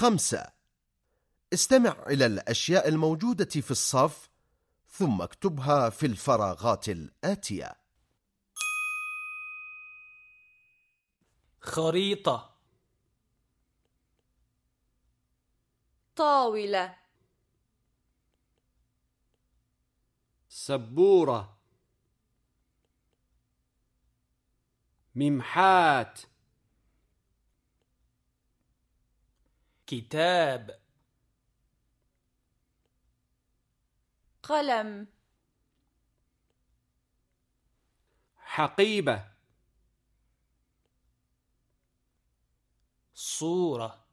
خمسة. استمع إلى الأشياء الموجودة في الصف ثم اكتبها في الفراغات الآتية. خريطة. طاولة. سبورة. ممحات. كتاب. قلم. حقيبة. صورة.